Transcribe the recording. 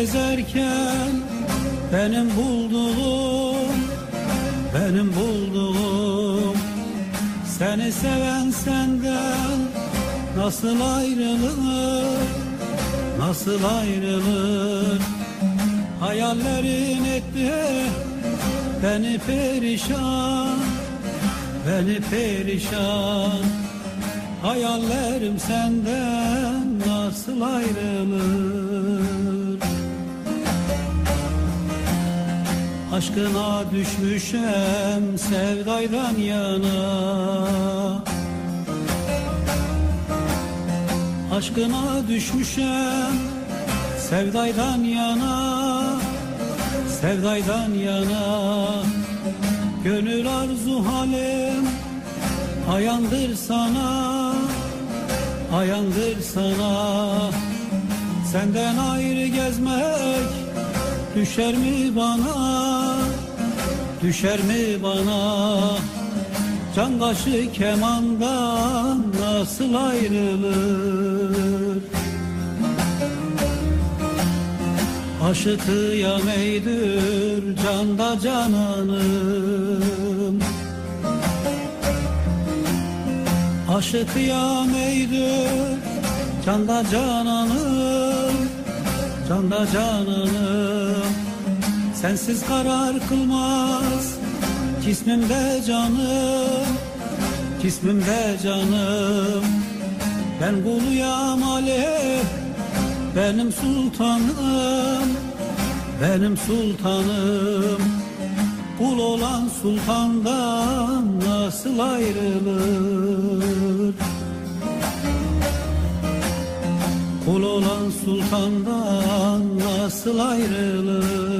gezerken benim bulduğum benim bulduğum. Seni seven senden nasıl ayrılır nasıl ayrılır? Hayallerin etti beni perişan beni perişan. Hayallerim senden nasıl ayrılır Aşkına düşmüşem sevdaydan yana. Aşkına düşmüşem sevdaydan yana. Sevdaydan yana. Gönül arzu halim Ayandır sana. Ayandır sana. Senden ayrı gezmek Düşer mi bana? Düşer mi bana? Can kaşı kemandan Nasıl ayrılır? Aşıtı meydür Canda cananım. Aşık meydür Canda cananım Canda cananım Sensiz karar kılmaz. Cismimde canım Cismimde canım. Ben kuluyam Alev Benim sultanım. Benim sultanım. Kul olan sultandan nasıl ayrılır? Sultandan nasıl ayrılır?